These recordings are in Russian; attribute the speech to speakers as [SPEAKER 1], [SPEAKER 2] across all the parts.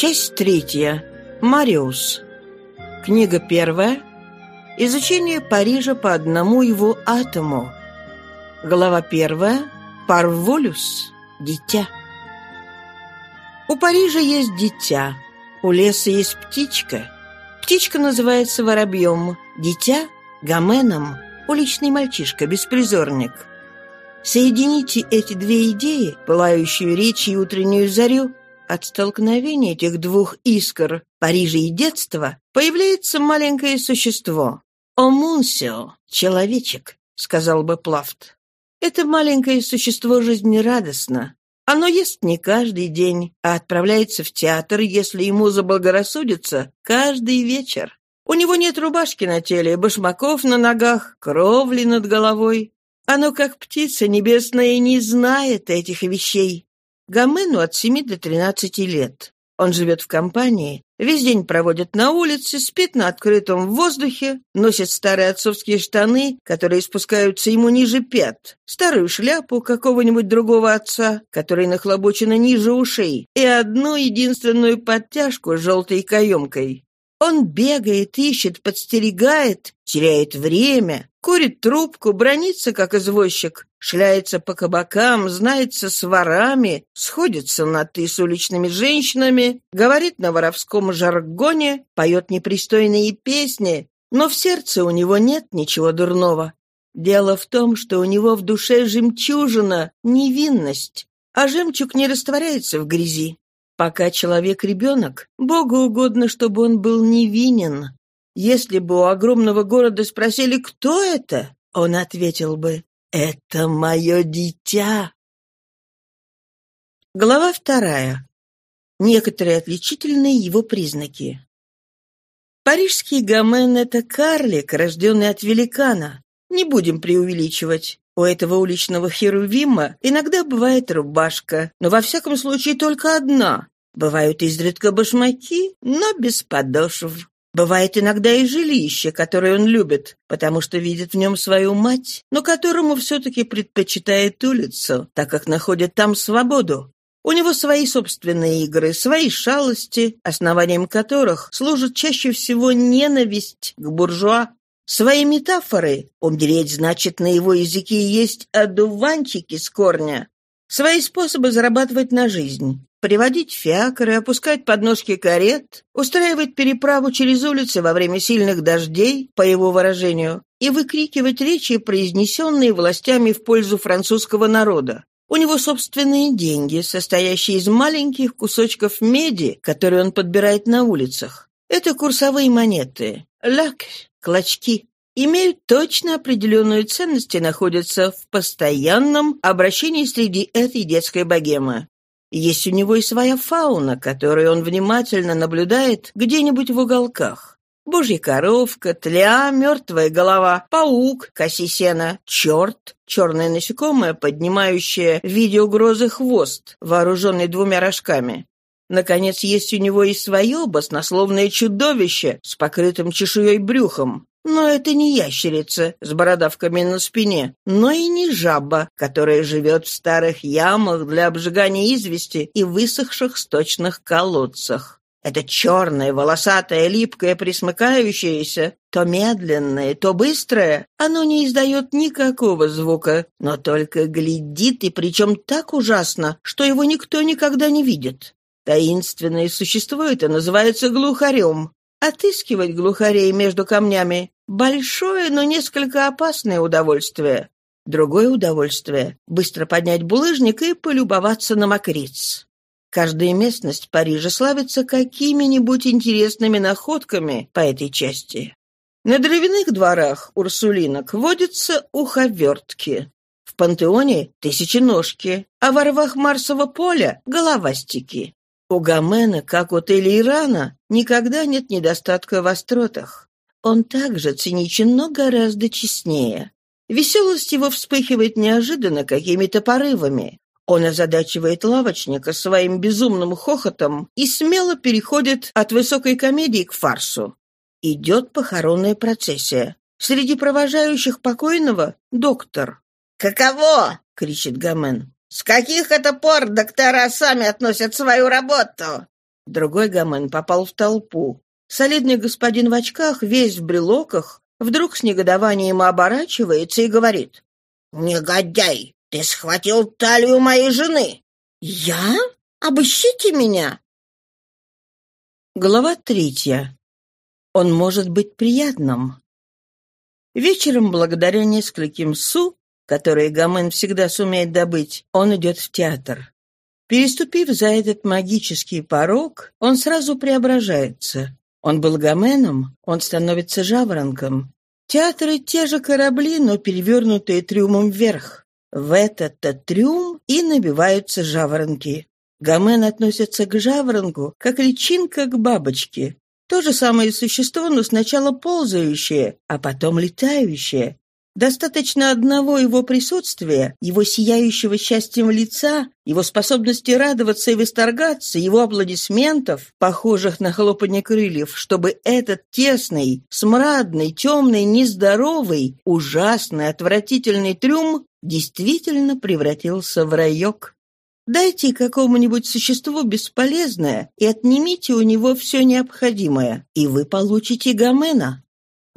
[SPEAKER 1] Часть третья. Мариус. Книга первая. Изучение Парижа по одному его атому. Глава первая. Парволюс. Дитя. У Парижа есть дитя. У леса есть птичка. Птичка называется воробьем. Дитя — гаменом. Уличный мальчишка, беспризорник. Соедините эти две идеи, пылающую речь и утреннюю зарю, от столкновения этих двух искр, Парижа и детства, появляется маленькое существо. «Омунсио» — человечек, сказал бы Плафт. Это маленькое существо жизнерадостно. Оно ест не каждый день, а отправляется в театр, если ему заблагорассудится, каждый вечер. У него нет рубашки на теле, башмаков на ногах, кровли над головой. Оно, как птица небесная, не знает этих вещей. Гомену от 7 до 13 лет. Он живет в компании, весь день проводит на улице, спит на открытом воздухе, носит старые отцовские штаны, которые спускаются ему ниже пят, старую шляпу какого-нибудь другого отца, которая нахлобучена ниже ушей, и одну единственную подтяжку с желтой каемкой. Он бегает, ищет, подстерегает, теряет время, курит трубку, бронится, как извозчик, шляется по кабакам, знается с ворами, сходится на «ты» с уличными женщинами, говорит на воровском жаргоне, поет непристойные песни, но в сердце у него нет ничего дурного. Дело в том, что у него в душе жемчужина, невинность, а жемчуг не растворяется в грязи. Пока человек ребенок, Богу угодно, чтобы он был невинен. Если бы у огромного города спросили, кто это, он ответил бы, «Это мое дитя». Глава вторая. Некоторые отличительные его признаки. Парижский гомен — это карлик, рожденный от великана. Не будем преувеличивать. У этого уличного херувима иногда бывает рубашка, но во всяком случае только одна. Бывают изредка башмаки, но без подошв. Бывает иногда и жилище, которое он любит, потому что видит в нем свою мать, но которому все-таки предпочитает улицу, так как находит там свободу. У него свои собственные игры, свои шалости, основанием которых служит чаще всего ненависть к буржуа. Свои метафоры, умереть значит на его языке есть одуванчики с корня, свои способы зарабатывать на жизнь, приводить фиакры, опускать подножки карет, устраивать переправу через улицы во время сильных дождей, по его выражению, и выкрикивать речи, произнесенные властями в пользу французского народа. У него собственные деньги, состоящие из маленьких кусочков меди, которые он подбирает на улицах. Это курсовые монеты, ляк, клочки, имеют точно определенную ценность и находятся в постоянном обращении среди этой детской богемы. Есть у него и своя фауна, которую он внимательно наблюдает где-нибудь в уголках. Божья коровка, тля, мертвая голова, паук, коси сена, черт, черное насекомое, поднимающее в виде угрозы хвост, вооруженный двумя рожками. Наконец, есть у него и свое баснословное чудовище с покрытым чешуей брюхом. Но это не ящерица с бородавками на спине, но и не жаба, которая живет в старых ямах для обжигания извести и высохших сточных колодцах. Это черное, волосатое, липкое, присмыкающееся, то медленное, то быстрое, оно не издает никакого звука, но только глядит, и причем так ужасно, что его никто никогда не видит. Таинственное существо это называется глухарем. Отыскивать глухарей между камнями — большое, но несколько опасное удовольствие. Другое удовольствие — быстро поднять булыжник и полюбоваться на мокриц. Каждая местность Парижа славится какими-нибудь интересными находками по этой части. На дровяных дворах урсулинок водятся уховертки. В пантеоне — тысяченожки, а во рвах Марсового поля — головастики. У Гомена, как у Телейрана, никогда нет недостатка в остротах. Он также циничен, но гораздо честнее. Веселость его вспыхивает неожиданно какими-то порывами. Он озадачивает лавочника своим безумным хохотом и смело переходит от высокой комедии к фарсу. Идет похоронная процессия. Среди провожающих покойного — доктор.
[SPEAKER 2] «Каково?»
[SPEAKER 1] — кричит Гомен.
[SPEAKER 2] С каких это пор доктора сами относят свою работу?
[SPEAKER 1] Другой Гомен попал в толпу. Солидный господин в очках, весь в брелоках, вдруг с негодованием оборачивается и говорит. «Негодяй, ты схватил талию моей жены!» «Я? Обыщите меня!» Глава третья. Он может быть приятным. Вечером, благодаря нескольким су, которые Гомен всегда сумеет добыть, он идет в театр. Переступив за этот магический порог, он сразу преображается. Он был Гоменом, он становится жаворонком. Театры — те же корабли, но перевернутые трюмом вверх. В этот-то трюм и набиваются жаворонки. Гомен относится к жаворонку, как личинка к бабочке. То же самое существо, но сначала ползающее, а потом летающее. Достаточно одного его присутствия, его сияющего счастьем лица, его способности радоваться и восторгаться, его аплодисментов, похожих на хлопанье крыльев, чтобы этот тесный, смрадный, темный, нездоровый, ужасный, отвратительный трюм действительно превратился в райок. Дайте какому-нибудь существу бесполезное и отнимите у него все необходимое, и вы получите Гомена.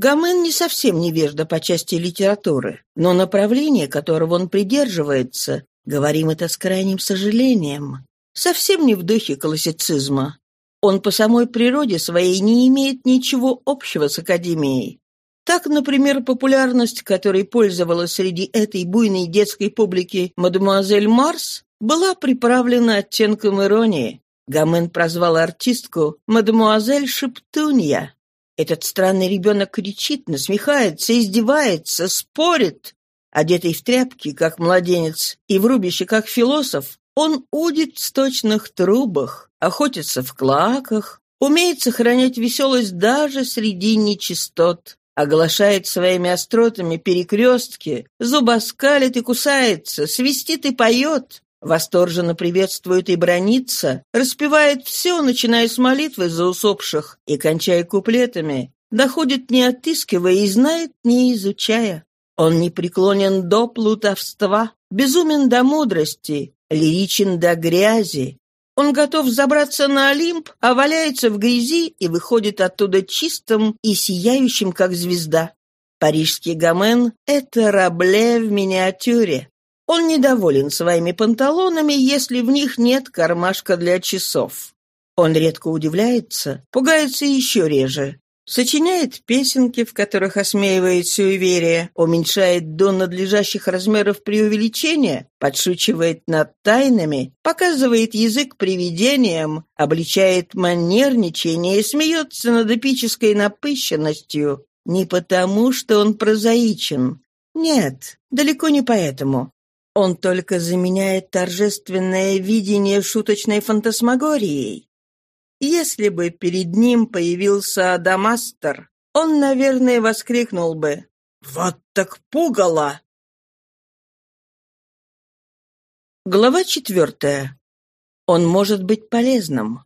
[SPEAKER 1] Гомен не совсем невежда по части литературы, но направление, которого он придерживается, говорим это с крайним сожалением, совсем не в духе классицизма. Он по самой природе своей не имеет ничего общего с Академией. Так, например, популярность, которой пользовалась среди этой буйной детской публики мадемуазель Марс, была приправлена оттенком иронии. Гомен прозвал артистку «Мадемуазель Шептунья». Этот странный ребенок кричит, насмехается, издевается, спорит. Одетый в тряпки, как младенец, и в рубище, как философ, он удит в сточных трубах, охотится в клаках, умеет сохранять веселость даже среди нечистот оглашает своими остротами перекрестки, зубоскалит и кусается, свистит и поет, восторженно приветствует и бронится, распевает все, начиная с молитвы за усопших и кончая куплетами, доходит не отыскивая и знает, не изучая. Он не преклонен до плутовства, безумен до мудрости, лиричен до грязи. Он готов забраться на Олимп, а валяется в грязи и выходит оттуда чистым и сияющим, как звезда. Парижский Гомен — это Рабле в миниатюре. Он недоволен своими панталонами, если в них нет кармашка для часов. Он редко удивляется, пугается еще реже. Сочиняет песенки, в которых осмеивает суеверие, уменьшает до надлежащих размеров преувеличения, подшучивает над тайнами, показывает язык привидениям, обличает манерничание и смеется над эпической напыщенностью. Не потому, что он прозаичен. Нет, далеко не поэтому. Он только заменяет торжественное видение шуточной фантасмагорией. Если бы перед ним появился Адамастер, он, наверное, воскликнул бы «Вот так пугало!» Глава четвертая. Он может быть полезным.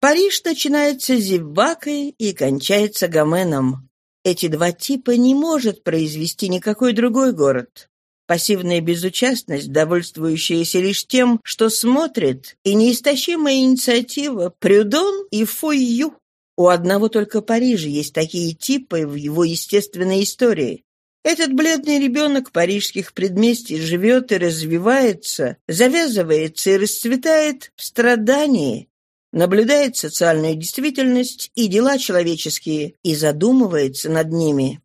[SPEAKER 1] Париж начинается зевакой и кончается Гоменом. Эти два типа не может произвести никакой другой город. Пассивная безучастность, довольствующаяся лишь тем, что смотрит, и неистощимая инициатива Прюдон и Фойю. У одного только Парижа есть такие типы в его естественной истории. Этот бледный ребенок парижских предместий живет и развивается, завязывается и расцветает в страдании, наблюдает социальную действительность и дела человеческие и задумывается над ними.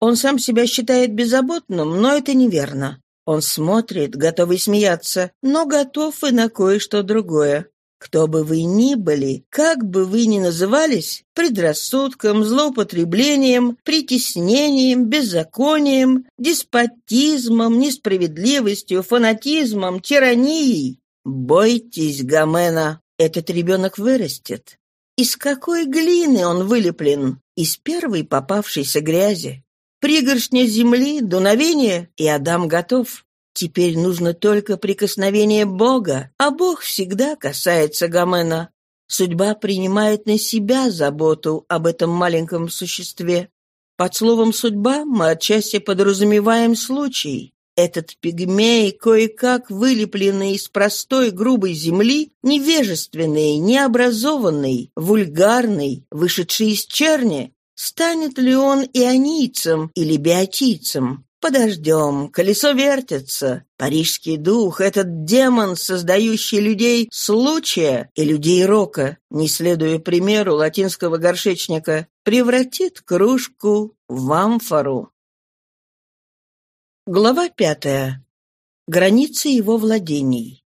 [SPEAKER 1] Он сам себя считает беззаботным, но это неверно. Он смотрит, готовый смеяться, но готов и на кое-что другое. Кто бы вы ни были, как бы вы ни назывались, предрассудком, злоупотреблением, притеснением, беззаконием, деспотизмом, несправедливостью, фанатизмом, тиранией, бойтесь Гомена. Этот ребенок вырастет. Из какой глины он вылеплен? Из первой попавшейся грязи. Пригоршня земли, дуновение, и Адам готов. Теперь нужно только прикосновение Бога, а Бог всегда касается Гомена. Судьба принимает на себя заботу об этом маленьком существе. Под словом «судьба» мы отчасти подразумеваем случай. Этот пигмей, кое-как вылепленный из простой грубой земли, невежественный, необразованный, вульгарный, вышедший из черни, станет ли он ионийцем или биотийцем? Подождем, колесо вертится. Парижский дух, этот демон, создающий людей случая и людей рока, не следуя примеру латинского горшечника, превратит кружку в амфору. Глава пятая. Границы его владений.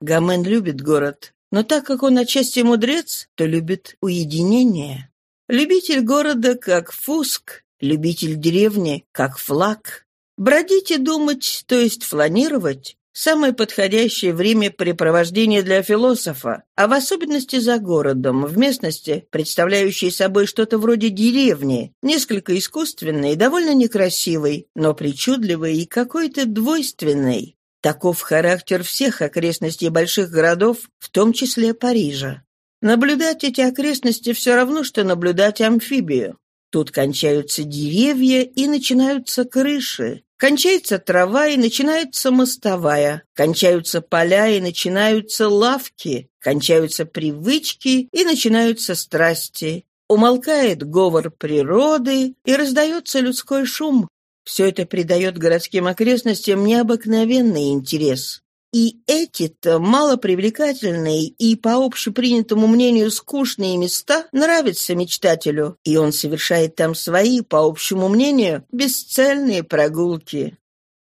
[SPEAKER 1] Гомен любит город, но так как он отчасти мудрец, то любит уединение. Любитель города как фуск, любитель деревни как флаг. Бродить и думать, то есть фланировать, Самое подходящее времяпрепровождение для философа, а в особенности за городом, в местности, представляющей собой что-то вроде деревни, несколько искусственной и довольно некрасивой, но причудливой и какой-то двойственной. Таков характер всех окрестностей больших городов, в том числе Парижа. Наблюдать эти окрестности все равно, что наблюдать амфибию. Тут кончаются деревья и начинаются крыши, Кончается трава и начинается мостовая, кончаются поля и начинаются лавки, кончаются привычки и начинаются страсти. Умолкает говор природы и раздается людской шум. Все это придает городским окрестностям необыкновенный интерес. И эти-то малопривлекательные и, по общепринятому мнению, скучные места нравятся мечтателю, и он совершает там свои, по общему мнению, бесцельные прогулки.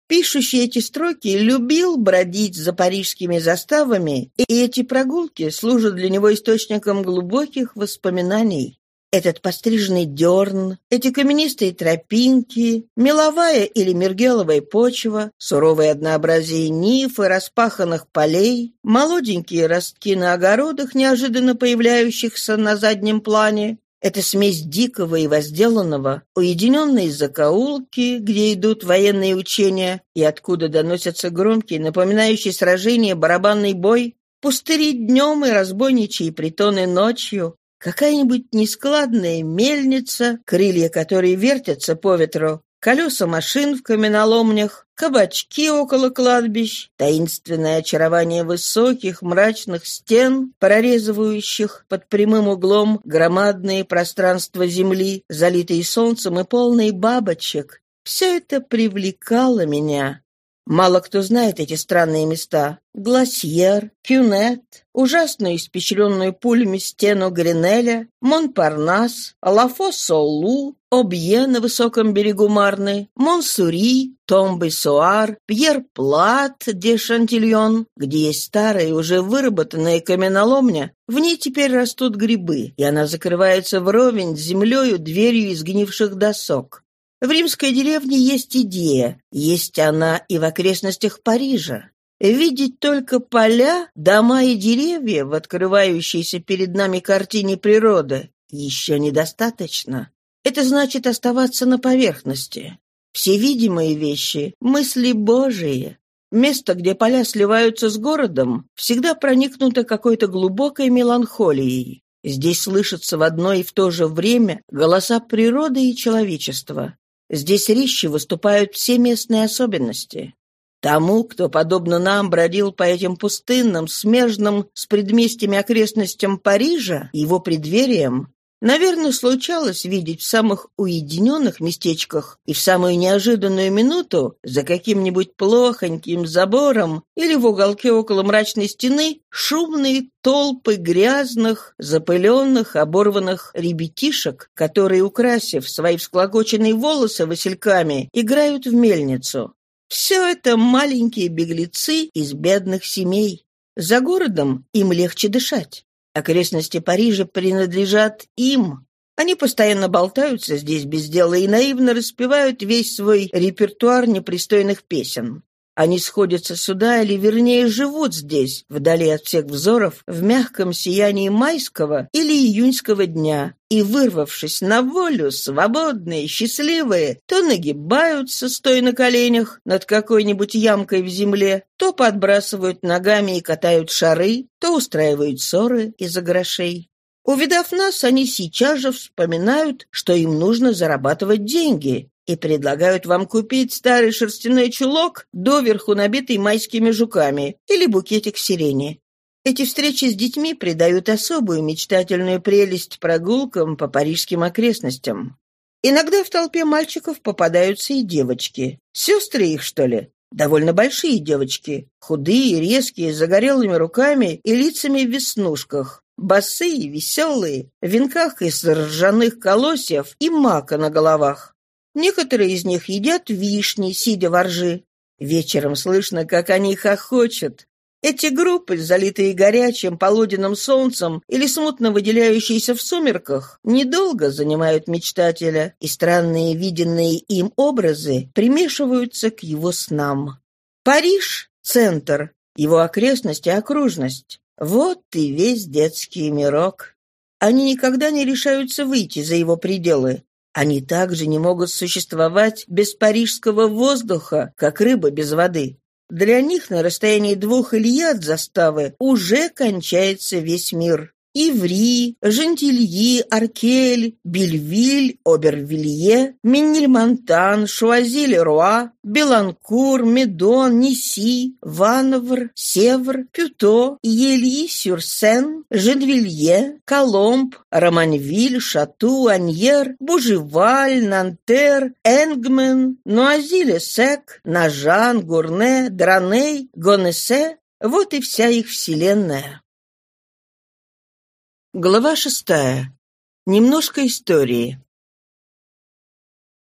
[SPEAKER 1] Пишущий эти строки любил бродить за парижскими заставами, и эти прогулки служат для него источником глубоких воспоминаний. Этот постриженный дерн, эти каменистые тропинки, меловая или мергеловая почва, суровое однообразие ниф и распаханных полей, молоденькие ростки на огородах, неожиданно появляющихся на заднем плане, это смесь дикого и возделанного, уединенные закоулки, где идут военные учения и откуда доносятся громкие, напоминающие сражения, барабанный бой, пустыри днем и разбойничьи притоны ночью, Какая-нибудь нескладная мельница, крылья которой вертятся по ветру, колеса машин в каменоломнях, кабачки около кладбищ, таинственное очарование высоких мрачных стен, прорезывающих под прямым углом громадные пространства земли, залитые солнцем и полные бабочек. Все это привлекало меня. Мало кто знает эти странные места. Гласьер, Кюнет, ужасную испещренную пулями стену Гринеля, Монпарнас, Лафо-Солу, Обье на высоком берегу Марны, Монсури, Томбы-Суар, Пьер-Плат, де Шантильон, где есть старая, уже выработанная каменоломня, в ней теперь растут грибы, и она закрывается вровень с землею дверью из гнивших досок. В римской деревне есть идея, есть она и в окрестностях Парижа. Видеть только поля, дома и деревья в открывающейся перед нами картине природы еще недостаточно. Это значит оставаться на поверхности. Все видимые вещи — мысли Божии. Место, где поля сливаются с городом, всегда проникнуто какой-то глубокой меланхолией. Здесь слышатся в одно и в то же время голоса природы и человечества. Здесь резче выступают все местные особенности. Тому, кто, подобно нам, бродил по этим пустынным, смежным с предместьями окрестностям Парижа, его преддвериям, Наверное, случалось видеть в самых уединенных местечках и в самую неожиданную минуту за каким-нибудь плохоньким забором или в уголке около мрачной стены шумные толпы грязных, запыленных, оборванных ребятишек, которые, украсив свои всклокоченные волосы васильками, играют в мельницу. Все это маленькие беглецы из бедных семей. За городом им легче дышать. Окрестности Парижа принадлежат им. Они постоянно болтаются здесь без дела и наивно распевают весь свой репертуар непристойных песен. Они сходятся сюда, или вернее живут здесь, вдали от всех взоров, в мягком сиянии майского или июньского дня, и, вырвавшись на волю, свободные, счастливые, то нагибаются, стоя на коленях над какой-нибудь ямкой в земле, то подбрасывают ногами и катают шары, то устраивают ссоры из-за грошей. Увидав нас, они сейчас же вспоминают, что им нужно зарабатывать деньги, и предлагают вам купить старый шерстяной чулок, доверху набитый майскими жуками, или букетик сирени. Эти встречи с детьми придают особую мечтательную прелесть прогулкам по парижским окрестностям. Иногда в толпе мальчиков попадаются и девочки. Сестры их, что ли? Довольно большие девочки. Худые, резкие, с загорелыми руками и лицами в веснушках. Босые, веселые, в венках из ржаных колосьев и мака на головах. Некоторые из них едят вишни, сидя во ржи. Вечером слышно, как они хохочут. Эти группы, залитые горячим полуденным солнцем или смутно выделяющиеся в сумерках, недолго занимают мечтателя, и странные виденные им образы примешиваются к его снам. Париж — центр, его окрестность и окружность. Вот и весь детский мирок. Они никогда не решаются выйти за его пределы. Они также не могут существовать без парижского воздуха, как рыба без воды. Для них на расстоянии двух ильи от заставы уже кончается весь мир. Иври, Жентильи, Аркель, Бельвиль, Обервилье, Миннельмонтан, Шуазиль-Руа, Беланкур, Медон, Ниси, Ванвр, Севр, Пюто, Ельи-Сюрсен, Женвилье, Коломб, Романвиль, Шату, Аньер, Бужеваль, Нантер, Энгмен, Нуазиле-Сек, Нажан, Гурне, Драней, Гонесе — вот и вся их вселенная. Глава шестая. Немножко истории.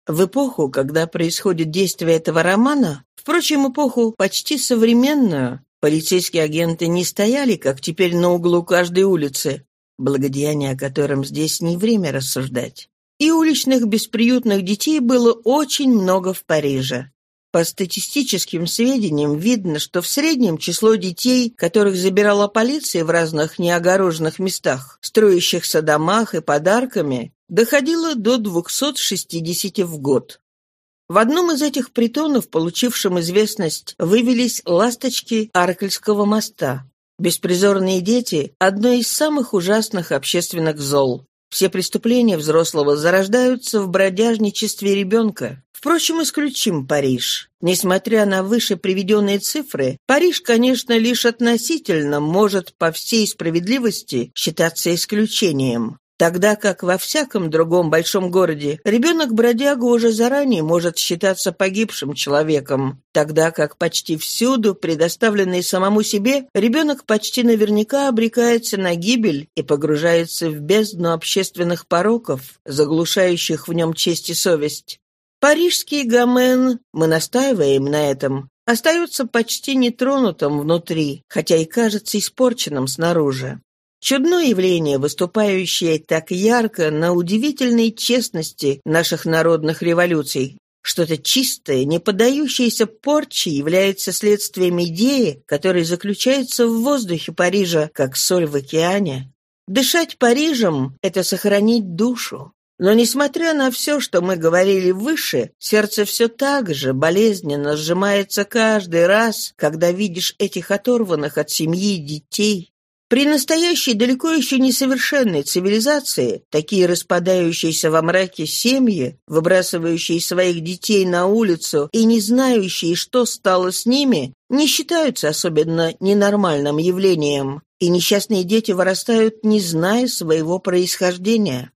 [SPEAKER 1] В эпоху, когда происходит действие этого романа, впрочем, эпоху почти современную, полицейские агенты не стояли, как теперь на углу каждой улицы, благодеяние о котором здесь не время рассуждать. И уличных бесприютных детей было очень много в Париже. По статистическим сведениям видно, что в среднем число детей, которых забирала полиция в разных неогороженных местах, строящихся домах и подарками, доходило до 260 в год. В одном из этих притонов, получившим известность, вывелись ласточки Аркельского моста. Беспризорные дети – одно из самых ужасных общественных зол. Все преступления взрослого зарождаются в бродяжничестве ребенка. Впрочем, исключим Париж. Несмотря на выше приведенные цифры, Париж, конечно, лишь относительно может по всей справедливости считаться исключением. Тогда как во всяком другом большом городе ребенок-бродяга уже заранее может считаться погибшим человеком, тогда как почти всюду, предоставленный самому себе, ребенок почти наверняка обрекается на гибель и погружается в бездну общественных пороков, заглушающих в нем честь и совесть. Парижский гомен, мы настаиваем на этом, остается почти нетронутым внутри, хотя и кажется испорченным снаружи. Чудное явление, выступающее так ярко на удивительной честности наших народных революций. Что-то чистое, не поддающееся порче, является следствием идеи, которая заключается в воздухе Парижа, как соль в океане. Дышать Парижем — это сохранить душу. Но, несмотря на все, что мы говорили выше, сердце все так же болезненно сжимается каждый раз, когда видишь этих оторванных от семьи детей, при настоящей, далеко еще несовершенной цивилизации, такие распадающиеся во мраке семьи, выбрасывающие своих детей на улицу и не знающие, что стало с ними, не считаются особенно ненормальным явлением, и несчастные дети вырастают, не зная своего происхождения.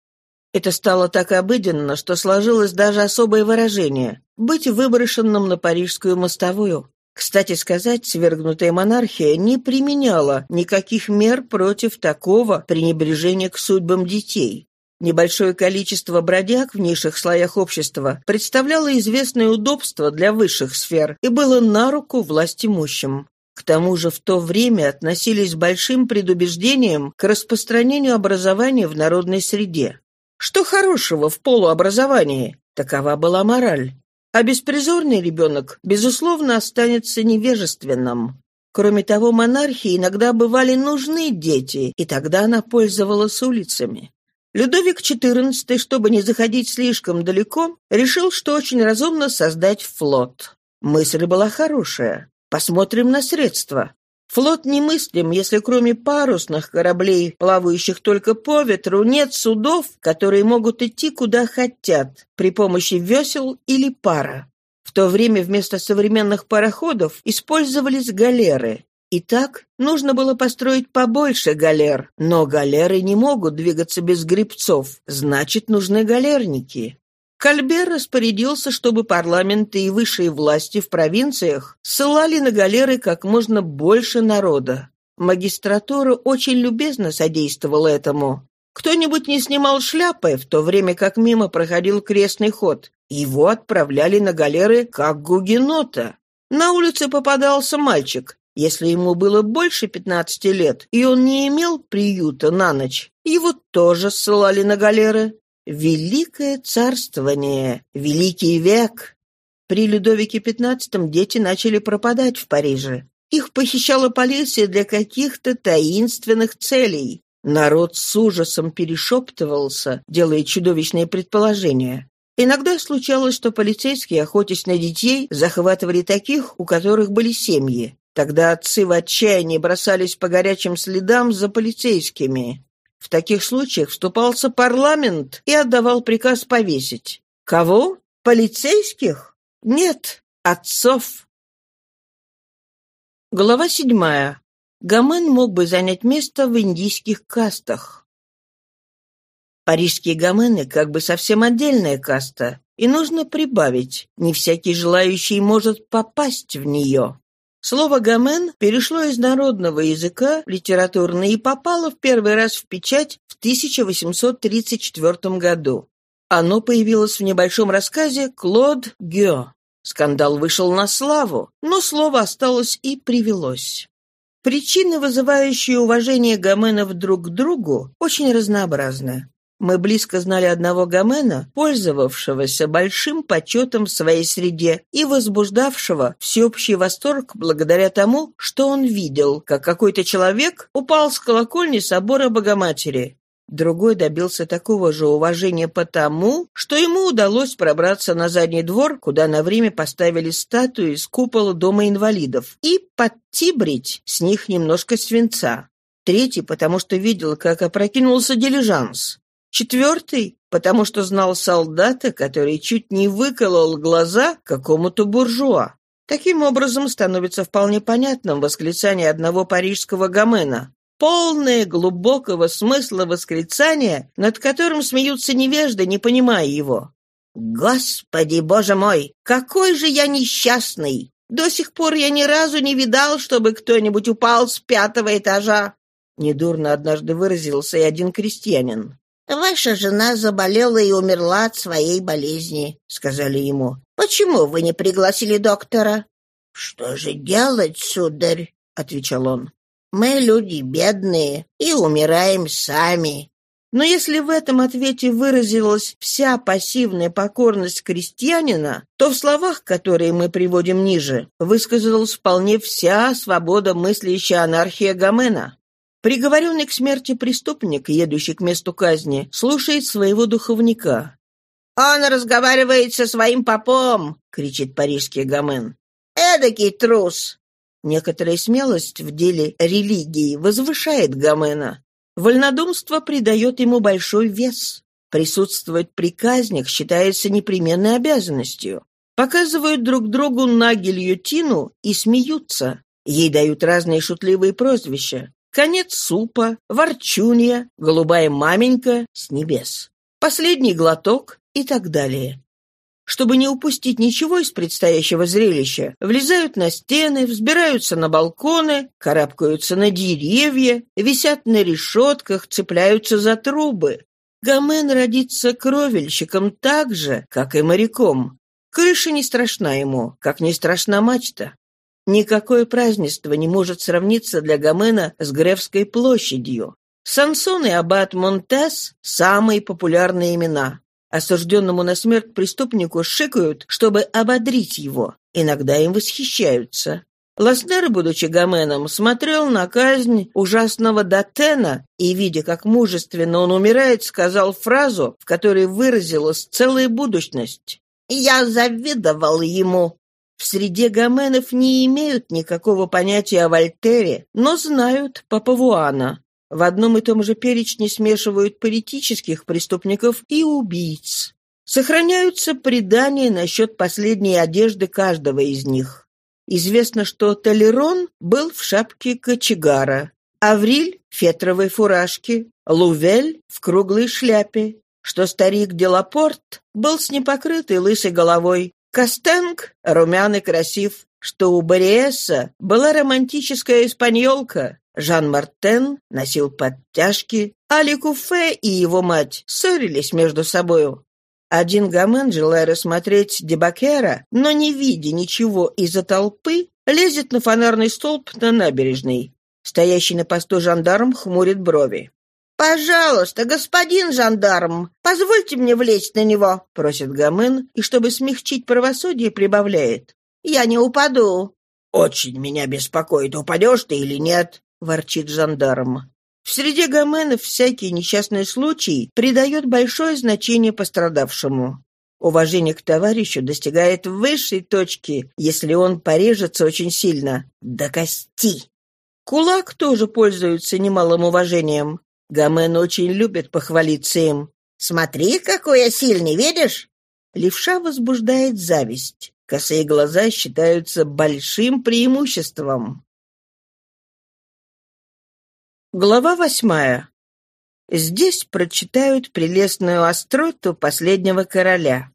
[SPEAKER 1] Это стало так обыденно, что сложилось даже особое выражение – быть выброшенным на парижскую мостовую. Кстати сказать, свергнутая монархия не применяла никаких мер против такого пренебрежения к судьбам детей. Небольшое количество бродяг в низших слоях общества представляло известное удобство для высших сфер и было на руку власть имущим. К тому же в то время относились с большим предубеждением к распространению образования в народной среде. Что хорошего в полуобразовании? Такова была мораль. А беспризорный ребенок, безусловно, останется невежественным. Кроме того, монархии иногда бывали нужны дети, и тогда она пользовалась улицами. Людовик XIV, чтобы не заходить слишком далеко, решил, что очень разумно создать флот. Мысль была хорошая. Посмотрим на средства. Флот немыслим, если кроме парусных кораблей, плавающих только по ветру, нет судов, которые могут идти куда хотят при помощи весел или пара. В то время вместо современных пароходов использовались галеры. Итак, нужно было построить побольше галер, но галеры не могут двигаться без грибцов, значит, нужны галерники. Кальбер распорядился, чтобы парламенты и высшие власти в провинциях ссылали на галеры как можно больше народа. Магистратура очень любезно содействовала этому. Кто-нибудь не снимал шляпы, в то время как мимо проходил крестный ход. Его отправляли на галеры как гугенота. На улице попадался мальчик. Если ему было больше 15 лет, и он не имел приюта на ночь, его тоже ссылали на галеры. Великое царствование, великий век. При Людовике XV дети начали пропадать в Париже. Их похищала полиция для каких-то таинственных целей. Народ с ужасом перешептывался, делая чудовищные предположения. Иногда случалось, что полицейские, охотясь на детей, захватывали таких, у которых были семьи. Тогда отцы в отчаянии бросались по горячим следам за полицейскими. В таких случаях вступался парламент и отдавал приказ повесить. Кого? Полицейских? Нет, отцов. Глава седьмая. Гомен мог бы занять место в индийских кастах. Парижские гомены как бы совсем отдельная каста, и нужно прибавить, не всякий желающий может попасть в нее. Слово «гомен» перешло из народного языка в литературный и попало в первый раз в печать в 1834 году. Оно появилось в небольшом рассказе «Клод Гё». Скандал вышел на славу, но слово осталось и привелось. Причины, вызывающие уважение гоменов друг к другу, очень разнообразны. Мы близко знали одного Гомена, пользовавшегося большим почетом в своей среде и возбуждавшего всеобщий восторг благодаря тому, что он видел, как какой-то человек упал с колокольни собора Богоматери. Другой добился такого же уважения потому, что ему удалось пробраться на задний двор, куда на время поставили статуи с купола Дома инвалидов, и подтибрить с них немножко свинца. Третий, потому что видел, как опрокинулся дилижанс. Четвертый, потому что знал солдата, который чуть не выколол глаза какому-то буржуа. Таким образом, становится вполне понятным восклицание одного парижского гомена. Полное глубокого смысла восклицания, над которым смеются невежды, не понимая его. «Господи, боже мой, какой же я несчастный! До сих пор я ни разу не видал, чтобы кто-нибудь упал с пятого этажа!» Недурно однажды выразился и один крестьянин. «Ваша жена заболела и умерла от своей болезни», — сказали ему. «Почему вы не пригласили доктора?» «Что же делать, сударь?» — отвечал он. «Мы люди бедные и умираем сами». Но если в этом ответе выразилась вся пассивная покорность крестьянина, то в словах, которые мы приводим ниже, высказалась вполне вся свобода мыслящая анархия Гомена. Приговоренный к смерти преступник, едущий к месту казни, слушает своего духовника. «Он разговаривает со своим попом!» — кричит парижский Гомен. «Эдакий трус!» Некоторая смелость в деле религии возвышает Гомена. Вольнодумство придает ему большой вес. Присутствовать при казнях считается непременной обязанностью. Показывают друг другу на гильотину и смеются. Ей дают разные шутливые прозвища. Конец супа, ворчунья, голубая маменька с небес. Последний глоток и так далее. Чтобы не упустить ничего из предстоящего зрелища, влезают на стены, взбираются на балконы, карабкаются на деревья, висят на решетках, цепляются за трубы. Гомен родится кровельщиком так же, как и моряком. Крыша не страшна ему, как не страшна мачта. Никакое празднество не может сравниться для Гомена с Гревской площадью. Сансон и Аббат Монтес – самые популярные имена. Осужденному на смерть преступнику шикают, чтобы ободрить его. Иногда им восхищаются. Ласнер, будучи Гоменом, смотрел на казнь ужасного Датена и, видя, как мужественно он умирает, сказал фразу, в которой выразилась целая будущность. «Я завидовал ему. В среде гоменов не имеют никакого понятия о Вольтере, но знают Папавуана. В одном и том же перечне смешивают политических преступников и убийц. Сохраняются предания насчет последней одежды каждого из них. Известно, что Толерон был в шапке кочегара, Авриль — в фетровой фуражке, Лувель — в круглой шляпе, что старик Делапорт был с непокрытой лысой головой, Костенг — румяный красив, что у Бориеса была романтическая испаньолка, Жан Мартен носил подтяжки, Али Куфе и его мать ссорились между собою. Один Гомен, желая рассмотреть Дебакера, но не видя ничего из-за толпы, лезет на фонарный столб на набережной. Стоящий на посту жандарм хмурит брови. «Пожалуйста, господин жандарм, позвольте мне влезть на него», — просит Гомен, и, чтобы смягчить правосудие, прибавляет. «Я не упаду». «Очень меня беспокоит, упадешь ты или нет», — ворчит жандарм. В среде гоменов всякий несчастный случай придает большое значение пострадавшему. Уважение к товарищу достигает высшей точки, если он порежется очень сильно, до кости. Кулак тоже пользуется немалым уважением. Гомен очень любит похвалиться им. «Смотри, какой я сильный, видишь?» Левша возбуждает зависть. Косые глаза считаются большим преимуществом. Глава восьмая. Здесь прочитают прелестную остроту последнего короля.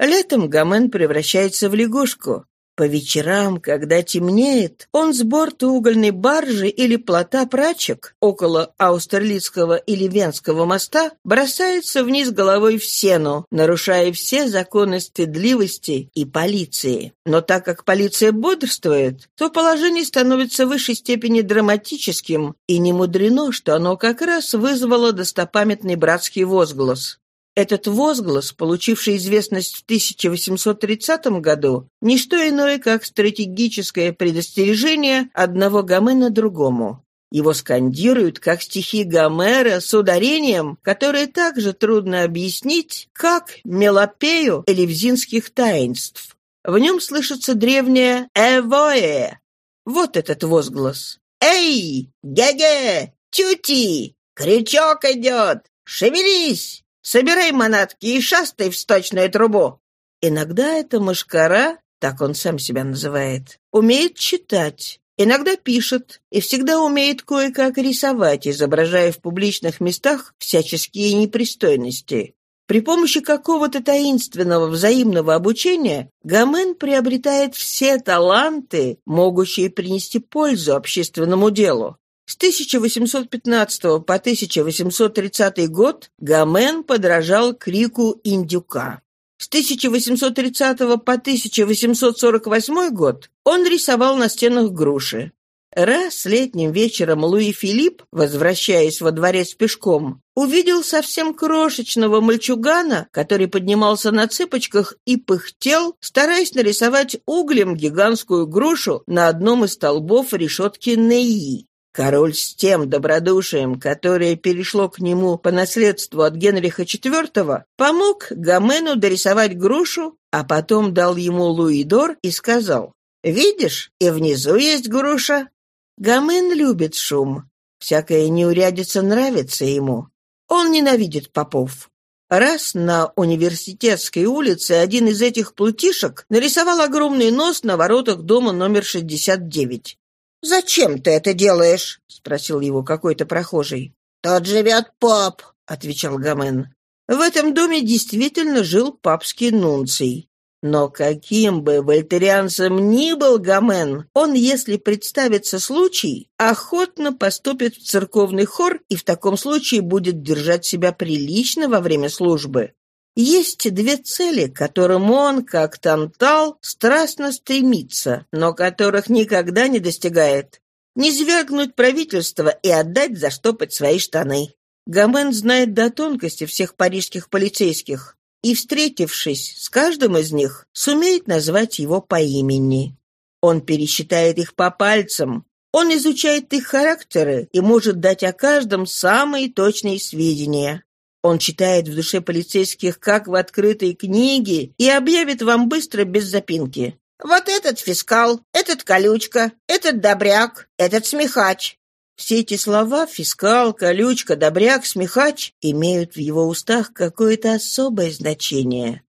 [SPEAKER 1] Летом Гомен превращается в лягушку, по вечерам, когда темнеет, он с борта угольной баржи или плота прачек около Аустерлицкого или Венского моста бросается вниз головой в сену, нарушая все законы стыдливости и полиции. Но так как полиция бодрствует, то положение становится в высшей степени драматическим, и не мудрено, что оно как раз вызвало достопамятный братский возглас. Этот возглас, получивший известность в 1830 году, не что иное, как стратегическое предостережение одного Гомена другому. Его скандируют как стихи Гомера с ударением, которое также трудно объяснить, как мелопею элевзинских таинств. В нем слышится древнее «эвоэ». Вот этот возглас. «Эй! Ге-ге! Тюти! Крючок идет! Шевелись!» Собирай манатки и шастай в сточную трубу. Иногда эта мышкара, так он сам себя называет, умеет читать, иногда пишет и всегда умеет кое-как рисовать, изображая в публичных местах всяческие непристойности. При помощи какого-то таинственного взаимного обучения Гомен приобретает все таланты, могущие принести пользу общественному делу. С 1815 по 1830 год Гомен подражал крику индюка. С 1830 по 1848 год он рисовал на стенах груши. Раз летним вечером Луи Филипп, возвращаясь во дворец пешком, увидел совсем крошечного мальчугана, который поднимался на цыпочках и пыхтел, стараясь нарисовать углем гигантскую грушу на одном из столбов решетки Неи. Король с тем добродушием, которое перешло к нему по наследству от Генриха IV, помог Гомену дорисовать грушу, а потом дал ему луидор и сказал, «Видишь, и внизу есть груша». Гомен любит шум. Всякая неурядица нравится ему. Он ненавидит попов. Раз на университетской улице один из этих плутишек нарисовал огромный нос на воротах дома номер 69. «Зачем ты это делаешь?» — спросил его какой-то прохожий. «Тут живет поп», — отвечал Гомен. В этом доме действительно жил папский нунций. Но каким бы вольтерианцем ни был Гомен, он, если представится случай, охотно поступит в церковный хор и в таком случае будет держать себя прилично во время службы. Есть две цели, к которым он, как Тантал, страстно стремится, но которых никогда не достигает. Не свергнуть правительство и отдать заштопать свои штаны. Гомен знает до тонкости всех парижских полицейских и, встретившись с каждым из них, сумеет назвать его по имени. Он пересчитает их по пальцам, он изучает их характеры и может дать о каждом самые точные сведения. Он читает в душе полицейских, как в открытой книге, и объявит вам быстро, без запинки. «Вот этот фискал, этот колючка, этот добряк, этот смехач». Все эти слова «фискал», «колючка», «добряк», «смехач» имеют в его устах какое-то особое значение.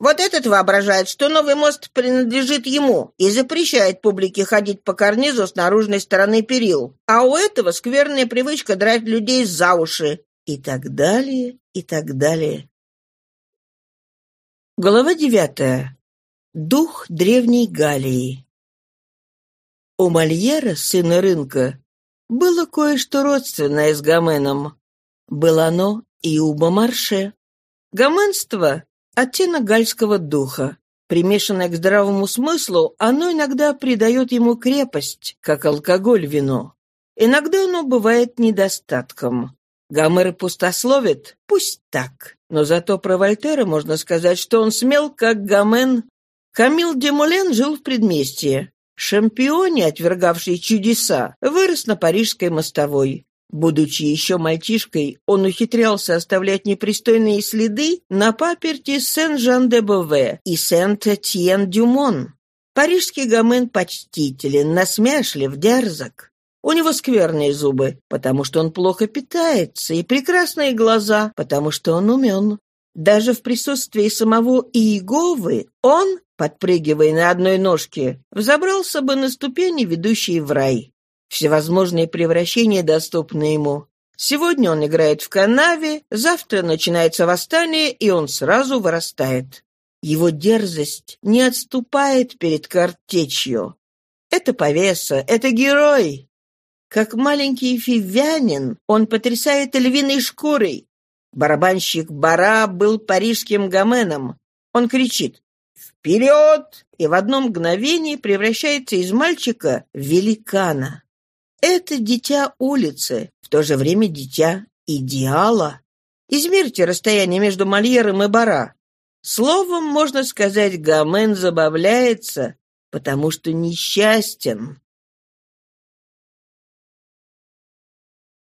[SPEAKER 1] Вот этот воображает, что новый мост принадлежит ему и запрещает публике ходить по карнизу с наружной стороны перил. А у этого скверная привычка драть людей за уши. И так далее, и так далее. Глава девятая. Дух древней Галлии. У Мольера, сына рынка, было кое-что родственное с Гоменом. Было оно и у Бомарше. Гоменство Оттенок гальского духа. Примешанное к здравому смыслу, оно иногда придает ему крепость, как алкоголь вино. Иногда оно бывает недостатком. Гомер пустословит? Пусть так. Но зато про Вольтера можно сказать, что он смел, как Гомен. Камил Демулен жил в предместье. Шампионе, отвергавший чудеса, вырос на парижской мостовой. Будучи еще мальчишкой, он ухитрялся оставлять непристойные следы на паперти Сен-Жан-де-Бове и Сент-Этьен-Дюмон. Парижский гомен почтителен, насмешлив, дерзок. У него скверные зубы, потому что он плохо питается, и прекрасные глаза, потому что он умен. Даже в присутствии самого Иеговы он, подпрыгивая на одной ножке, взобрался бы на ступени, ведущие в рай. Всевозможные превращения доступны ему. Сегодня он играет в канаве, завтра начинается восстание, и он сразу вырастает. Его дерзость не отступает перед картечью. Это повеса, это герой. Как маленький фивянин, он потрясает львиной шкурой. Барабанщик Бара был парижским гоменом. Он кричит «Вперед!» и в одно мгновение превращается из мальчика в великана. Это дитя улицы, в то же время дитя идеала. Измерьте расстояние между Мольером и Бара. Словом, можно сказать, Гомен забавляется, потому что несчастен.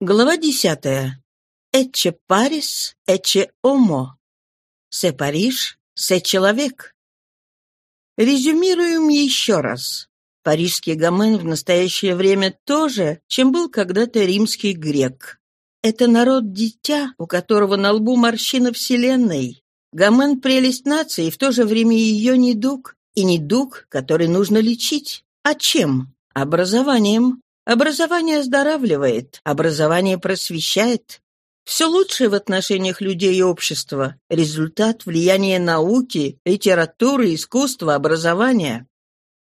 [SPEAKER 1] Глава десятая. Эче Парис, эче Омо. Се Париж, се человек. Резюмируем еще раз. Парижский гомен в настоящее время тоже, чем был когда-то римский грек. Это народ-дитя, у которого на лбу морщина вселенной. Гомен — прелесть нации, и в то же время ее недуг. И недуг, который нужно лечить. А чем? Образованием. Образование оздоравливает, образование просвещает. Все лучшее в отношениях людей и общества – результат влияния науки, литературы, искусства, образования.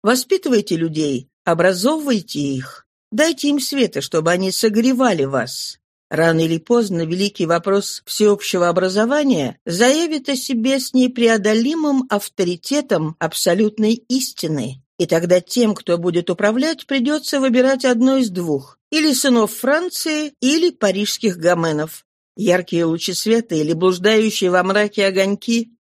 [SPEAKER 1] Воспитывайте людей, образовывайте их. Дайте им света, чтобы они согревали вас. Рано или поздно великий вопрос всеобщего образования заявит о себе с непреодолимым авторитетом абсолютной истины. И тогда тем, кто будет управлять, придется выбирать одно из двух. Или сынов Франции, или парижских гоменов. Яркие лучи света или блуждающие во мраке огоньки.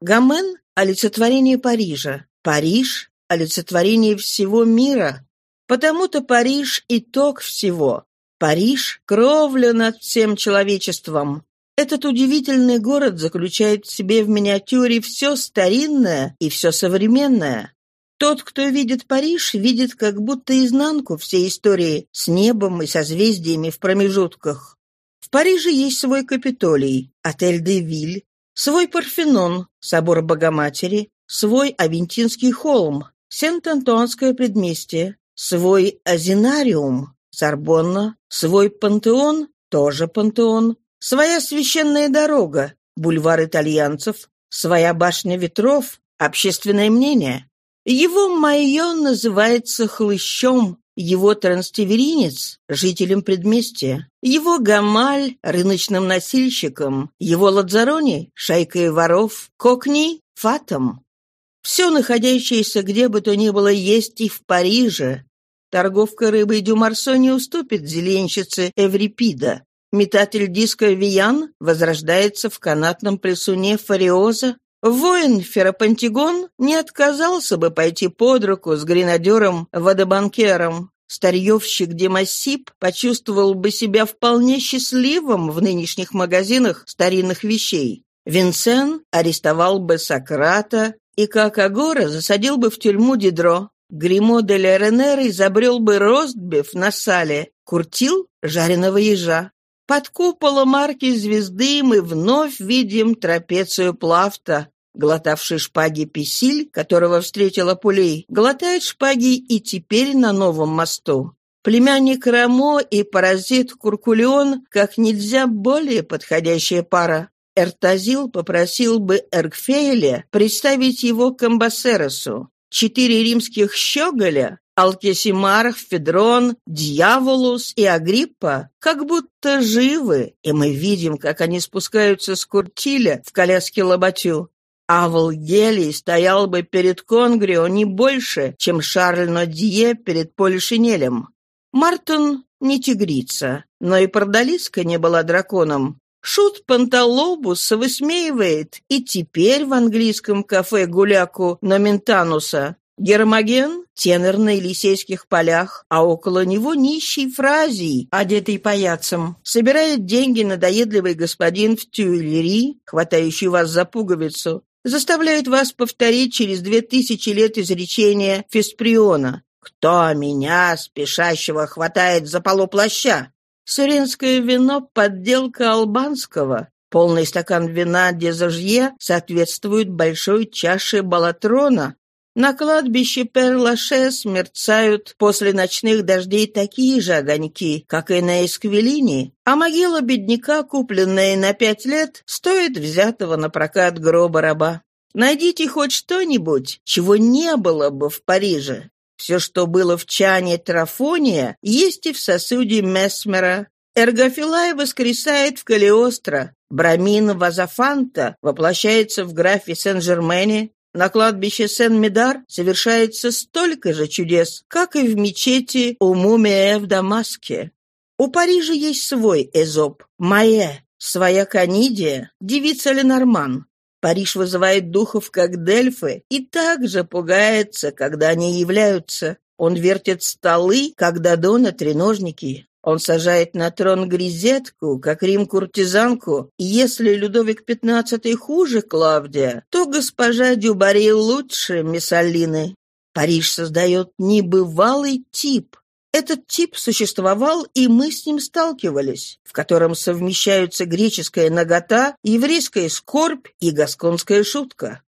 [SPEAKER 1] Гомен — олицетворение Парижа. Париж олицетворение всего мира. Потому-то Париж — итог всего. Париж — кровля над всем человечеством. Этот удивительный город заключает в себе в миниатюре все старинное и все современное. Тот, кто видит Париж, видит как будто изнанку всей истории с небом и созвездиями в промежутках. В Париже есть свой Капитолий, отель де Виль, свой Парфенон, собор Богоматери, свой Авентинский холм, Сент-Антуанское предместье, свой Азинариум, Сорбонна, свой Пантеон, тоже Пантеон, своя священная дорога, бульвар итальянцев, своя башня ветров, общественное мнение. Его майон называется хлыщом, его транстеверинец – жителем предместья, его гамаль – рыночным носильщиком, его ладзарони – шайкой воров, кокни – фатом. Все находящееся где бы то ни было есть и в Париже. Торговка рыбой Дюмарсо не уступит зеленщице Эврипида. Метатель диска Виян возрождается в канатном плесуне Фариоза. Воин Ферапантигон не отказался бы пойти под руку с гренадером Водобанкером. Старьевщик Демосип почувствовал бы себя вполне счастливым в нынешних магазинах старинных вещей. Винсен арестовал бы Сократа и, как Агора, засадил бы в тюрьму Дидро. Гримо де Леренер изобрел бы ростбиф на сале, куртил жареного ежа. Под куполом арки звезды мы вновь видим трапецию Плафта, глотавший шпаги Писиль, которого встретила пулей, глотает шпаги и теперь на новом мосту. Племянник Рамо и паразит Куркулион как нельзя более подходящая пара. Эртазил попросил бы Эркфейля представить его к Амбасеросу. Четыре римских щеголя Алкесимар, Федрон, Дьяволус и Агриппа как будто живы, и мы видим, как они спускаются с Куртиля в коляске Лоботю. Авл Гелий стоял бы перед Конгрио не больше, чем Шарль Нодье перед Полишинелем. Мартон не тигрица, но и Продалиска не была драконом. Шут Панталобус высмеивает и теперь в английском кафе гуляку Номентануса. Гермоген — тенор на Елисейских полях, а около него нищий фразий, одетый паяцем. Собирает деньги надоедливый господин в тюэллери, хватающий вас за пуговицу. Заставляет вас повторить через две тысячи лет изречения Фесприона. «Кто меня, спешащего, хватает за полу плаща?» Суренское вино — подделка албанского. Полный стакан вина Дезажье соответствует большой чаше Балатрона. На кладбище Перлашес мерцают после ночных дождей такие же огоньки, как и на Эсквилине, а могила бедняка, купленная на пять лет, стоит взятого на прокат гроба раба. Найдите хоть что-нибудь, чего не было бы в Париже. Все, что было в чане Трафония, есть и в сосуде Месмера. Эргофилай воскресает в Калиостро. Брамин Вазафанта воплощается в графе Сен-Жермене. На кладбище Сен-Медар совершается столько же чудес, как и в мечети у Мумия в Дамаске. У Парижа есть свой Эзоп, Майе, своя Канидия, девица Ленорман. Париж вызывает духов, как Дельфы, и также пугается, когда они являются. Он вертит столы, как Дадона треножники. Он сажает на трон грезетку, как Рим-куртизанку, и если Людовик XV хуже Клавдия, то госпожа Дюбари лучше Миссалины. Париж создает небывалый тип, этот тип существовал, и мы с ним сталкивались, в котором совмещаются греческая нагота, еврейская скорбь и гасконская шутка.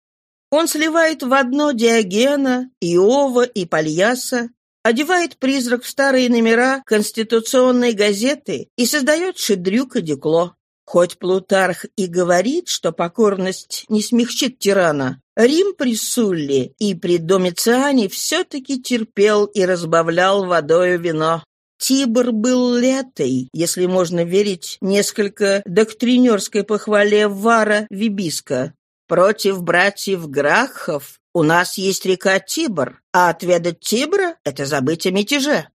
[SPEAKER 1] Он сливает в одно Диогена, Иова и Пальяса, одевает призрак в старые номера конституционной газеты и создает шедрюк и декло. Хоть Плутарх и говорит, что покорность не смягчит тирана, Рим при Сулле и при Домициане все-таки терпел и разбавлял водою вино. Тибр был летой, если можно верить несколько доктринерской похвале Вара Вибиска. Против братьев Грахов у нас есть река Тибр, а отведать Тибра — это забыть о мятеже.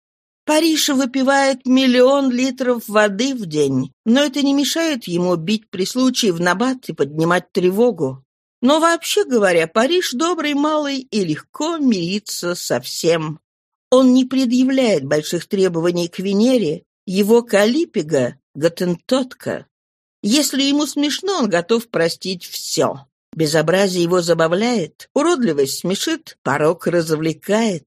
[SPEAKER 1] Париж выпивает миллион литров воды в день, но это не мешает ему бить при случае в набат и поднимать тревогу. Но вообще говоря, Париж добрый малый и легко мирится со всем. Он не предъявляет больших требований к Венере, его Калипига — готентотка. Если ему смешно, он готов простить все. Безобразие его забавляет, уродливость смешит, порог развлекает.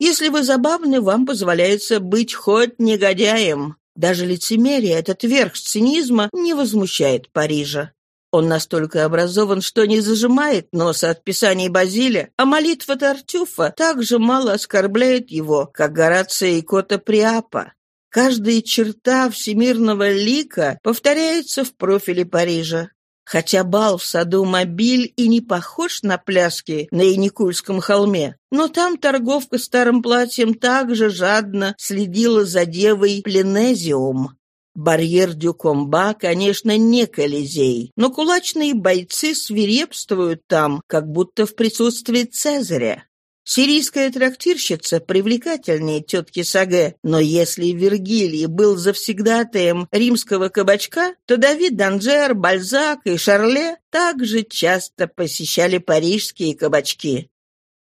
[SPEAKER 1] Если вы забавны, вам позволяется быть хоть негодяем. Даже лицемерие, этот верх цинизма, не возмущает Парижа. Он настолько образован, что не зажимает носа от писаний Базиля, а молитва Тартюфа так же мало оскорбляет его, как Горация и Кота Приапа. Каждая черта всемирного лика повторяется в профиле Парижа. Хотя бал в саду Мобиль и не похож на пляски на Яникульском холме, но там торговка старым платьем также жадно следила за девой Пленезиум. Барьер Дюкомба, конечно, не Колизей, но кулачные бойцы свирепствуют там, как будто в присутствии Цезаря. Сирийская трактирщица привлекательнее тетки Саге, но если Вергилий был завсегдатаем римского кабачка, то Давид Данжер, Бальзак и Шарле также часто посещали парижские кабачки.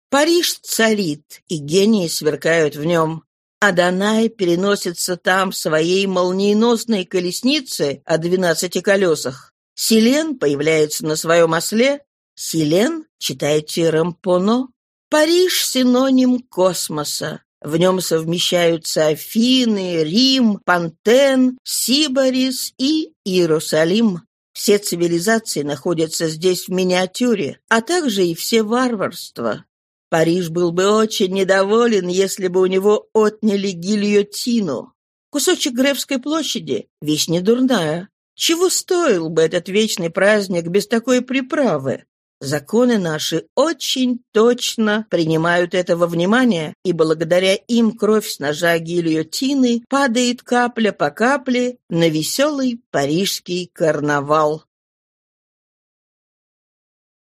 [SPEAKER 1] Париж царит, и гении сверкают в нем. Адонай переносится там в своей молниеносной колеснице о двенадцати колесах. Селен появляется на своем осле. Селен, читайте Рампоно. Париж — синоним космоса. В нем совмещаются Афины, Рим, Пантен, Сибарис и Иерусалим. Все цивилизации находятся здесь в миниатюре, а также и все варварства. Париж был бы очень недоволен, если бы у него отняли гильотину. Кусочек Гревской площади — вещь недурная. Чего стоил бы этот вечный праздник без такой приправы? Законы наши очень точно принимают это во внимание, и благодаря им кровь с ножа гильотины падает капля по капле на веселый парижский карнавал.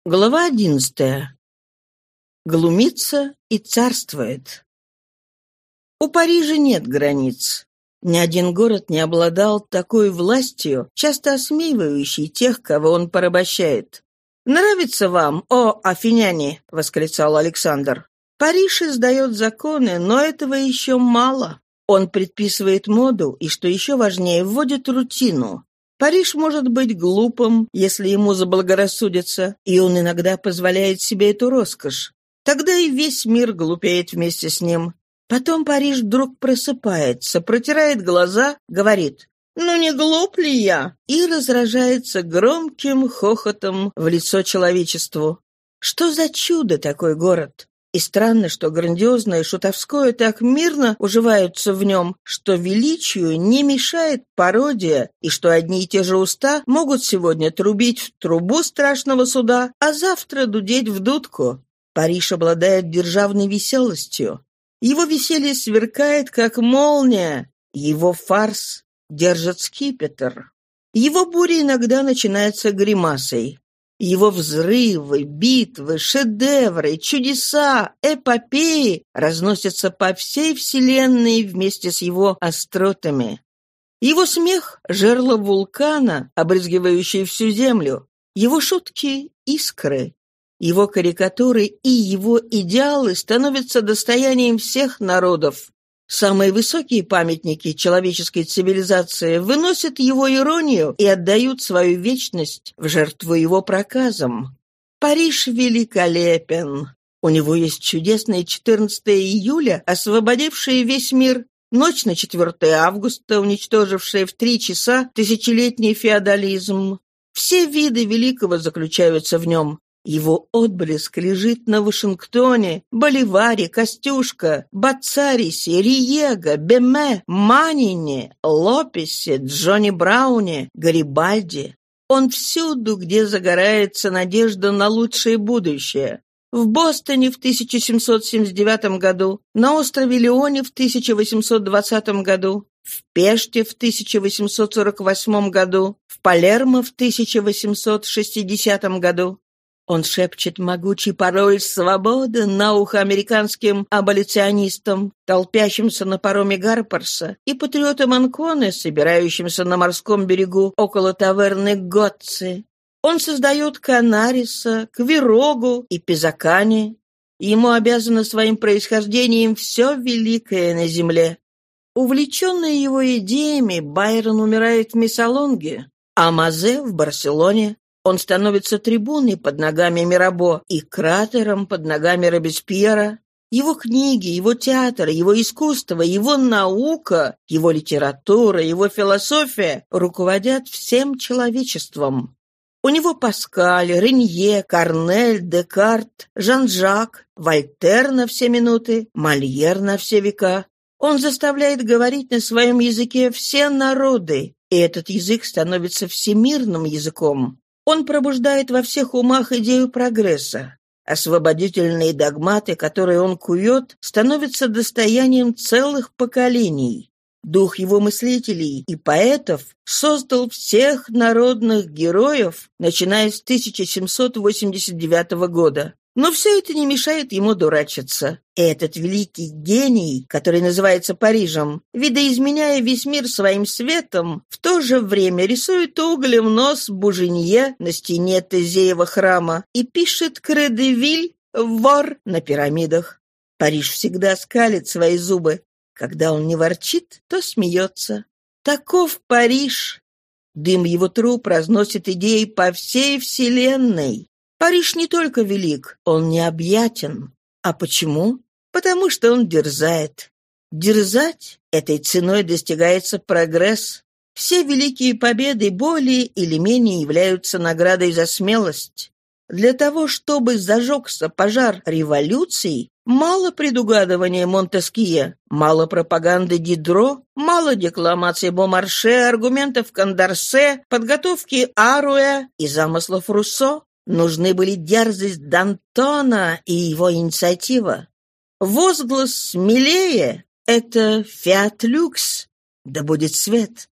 [SPEAKER 1] Глава одиннадцатая. Глумится и царствует. У Парижа нет границ. Ни один город не обладал такой властью, часто осмеивающей тех, кого он порабощает. «Нравится вам, о, афиняне!» — восклицал Александр. «Париж издает законы, но этого еще мало. Он предписывает моду и, что еще важнее, вводит рутину. Париж может быть глупым, если ему заблагорассудится, и он иногда позволяет себе эту роскошь. Тогда и весь мир глупеет вместе с ним. Потом Париж вдруг просыпается, протирает глаза, говорит «Ну не глуп ли я?» и разражается громким хохотом в лицо человечеству. Что за чудо такой город? И странно, что грандиозное шутовское так мирно уживаются в нем, что величию не мешает пародия, и что одни и те же уста могут сегодня трубить в трубу страшного суда, а завтра дудеть в дудку. Париж обладает державной веселостью. Его веселье сверкает, как молния, его фарс держит скипетр. Его буря иногда начинается гримасой. Его взрывы, битвы, шедевры, чудеса, эпопеи разносятся по всей вселенной вместе с его остротами. Его смех — жерло вулкана, обрызгивающий всю землю. Его шутки — искры. Его карикатуры и его идеалы становятся достоянием всех народов. Самые высокие памятники человеческой цивилизации выносят его иронию и отдают свою вечность в жертву его проказам. Париж великолепен. У него есть чудесное 14 июля, освободившее весь мир, ночь на 4 августа, уничтожившая в три часа тысячелетний феодализм. Все виды великого заключаются в нем. Его отблеск лежит на Вашингтоне, Боливаре, Костюшка, Бацарисе, Риего, Беме, Манине, Лопесе, Джонни Брауне, Гарибальди. Он всюду, где загорается надежда на лучшее будущее. В Бостоне в 1779 году, на острове Леоне в 1820 году, в Пеште в 1848 году, в Палермо в 1860 году. Он шепчет могучий пароль «Свобода» на ухо американским аболиционистам, толпящимся на пароме Гарпарса, и патриотам Анконы, собирающимся на морском берегу около таверны Готци. Он создает Канариса, Квирогу и Пизакани. Ему обязано своим происхождением все великое на земле. Увлеченный его идеями, Байрон умирает в Миссалонге, а Мазе в Барселоне. Он становится трибуной под ногами Мирабо и кратером под ногами Робеспьера. Его книги, его театр, его искусство, его наука, его литература, его философия руководят всем человечеством. У него Паскаль, Ренье, Корнель, Декарт, Жан-Жак, Вольтер на все минуты, Мольер на все века. Он заставляет говорить на своем языке все народы, и этот язык становится всемирным языком. Он пробуждает во всех умах идею прогресса. Освободительные догматы, которые он кует, становятся достоянием целых поколений. Дух его мыслителей и поэтов создал всех народных героев, начиная с 1789 года. Но все это не мешает ему дурачиться. Этот великий гений, который называется Парижем, видоизменяя весь мир своим светом, в то же время рисует углем нос Буженье на стене Тезеева храма и пишет «Кредевиль» вор на пирамидах. Париж всегда скалит свои зубы. Когда он не ворчит, то смеется. Таков Париж. Дым его труп разносит идеи по всей вселенной. Париж не только велик, он необъятен. А почему? Потому что он дерзает. Дерзать этой ценой достигается прогресс. Все великие победы более или менее являются наградой за смелость. Для того, чтобы зажегся пожар революции, мало предугадывания Монтеския, мало пропаганды Дидро, мало декламации Бомарше, аргументов Кандарсе, подготовки Аруэ и замыслов Руссо. Нужны были дерзость Д'Антона и его инициатива. Возглас «смелее» — это «фиат люкс», да будет свет.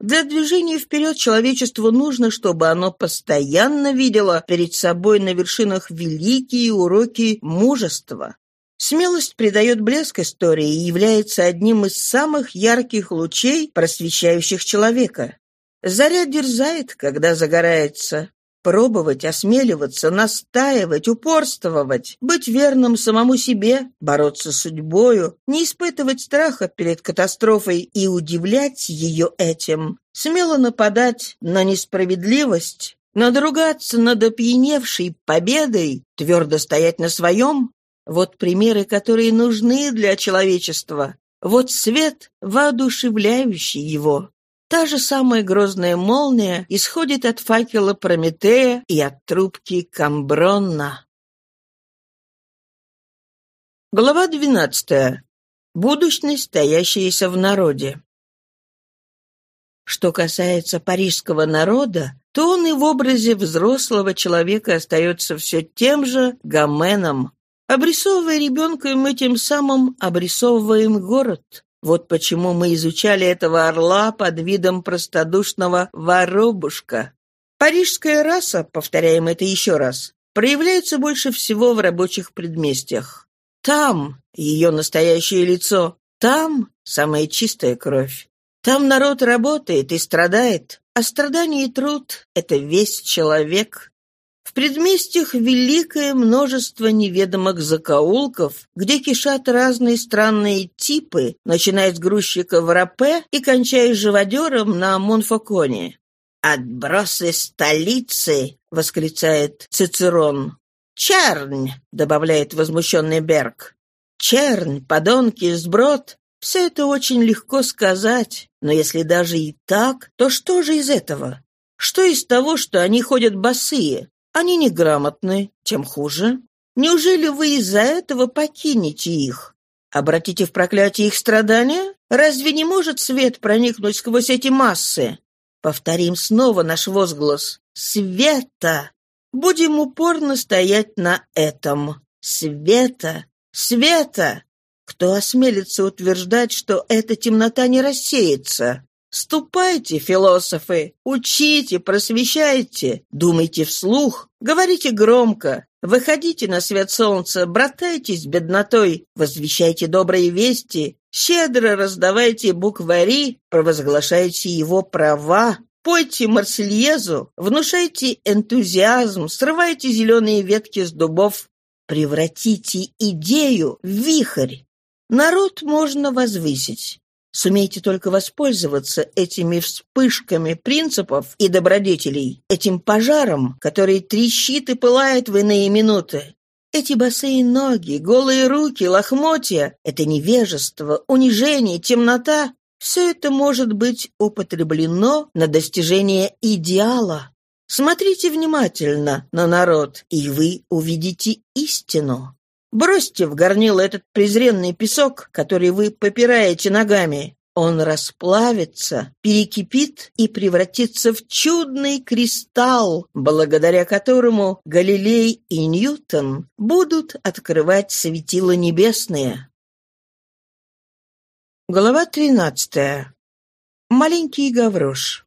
[SPEAKER 1] Для движения вперед человечеству нужно, чтобы оно постоянно видело перед собой на вершинах великие уроки мужества. Смелость придает блеск истории и является одним из самых ярких лучей, просвещающих человека. Заря дерзает, когда загорается. Пробовать, осмеливаться, настаивать, упорствовать, быть верным самому себе, бороться с судьбою, не испытывать страха перед катастрофой и удивлять ее этим, смело нападать на несправедливость, надругаться над опьяневшей победой, твердо стоять на своем, вот примеры, которые нужны для человечества. Вот свет, воодушевляющий его. Та же самая грозная молния исходит от факела Прометея и от трубки Камбронна. Глава двенадцатая. Будущность, стоящаяся в народе. Что касается парижского народа, то он и в образе взрослого человека остается все тем же Гоменом. Обрисовывая ребенка, мы тем самым обрисовываем город. Вот почему мы изучали этого орла под видом простодушного воробушка. Парижская раса, повторяем это еще раз, проявляется больше всего в рабочих предместьях. Там ее настоящее лицо, там самая чистая кровь. Там народ работает и страдает, а страдание и труд — это весь человек. В предместьях великое множество неведомых закоулков, где кишат разные странные типы, начиная с грузчика в рапе и кончая живодером на Монфоконе. «Отбросы столицы!» — восклицает Цицерон. «Чернь!» — добавляет возмущенный Берг. «Чернь, подонки, сброд!» Все это очень легко сказать, но если даже и так, то что же из этого? Что из того, что они ходят босые? Они неграмотны, тем хуже. Неужели вы из-за этого покинете их? Обратите в проклятие их страдания? Разве не может свет проникнуть сквозь эти массы? Повторим снова наш возглас. Света! Будем упорно стоять на этом. Света! Света! Кто осмелится утверждать, что эта темнота не рассеется? Ступайте, философы, учите, просвещайте, думайте вслух, говорите громко, выходите на свет солнца, братайтесь с беднотой, возвещайте добрые вести, щедро раздавайте буквари, провозглашайте его права, Пойте Марсельезу, внушайте энтузиазм, срывайте зеленые ветки с дубов, превратите идею в вихрь. Народ можно возвысить, Сумейте только воспользоваться этими вспышками принципов и добродетелей, этим пожаром, который трещит и пылает в иные минуты. Эти босые ноги, голые руки, лохмотья — это невежество, унижение, темнота — все это может быть употреблено на достижение идеала. Смотрите внимательно на народ, и вы увидите истину. Бросьте в горнило этот презренный песок, который вы попираете ногами. Он расплавится, перекипит и превратится в чудный кристалл, благодаря которому Галилей и Ньютон будут открывать светила небесные. Глава тринадцатая. Маленький Гаврош.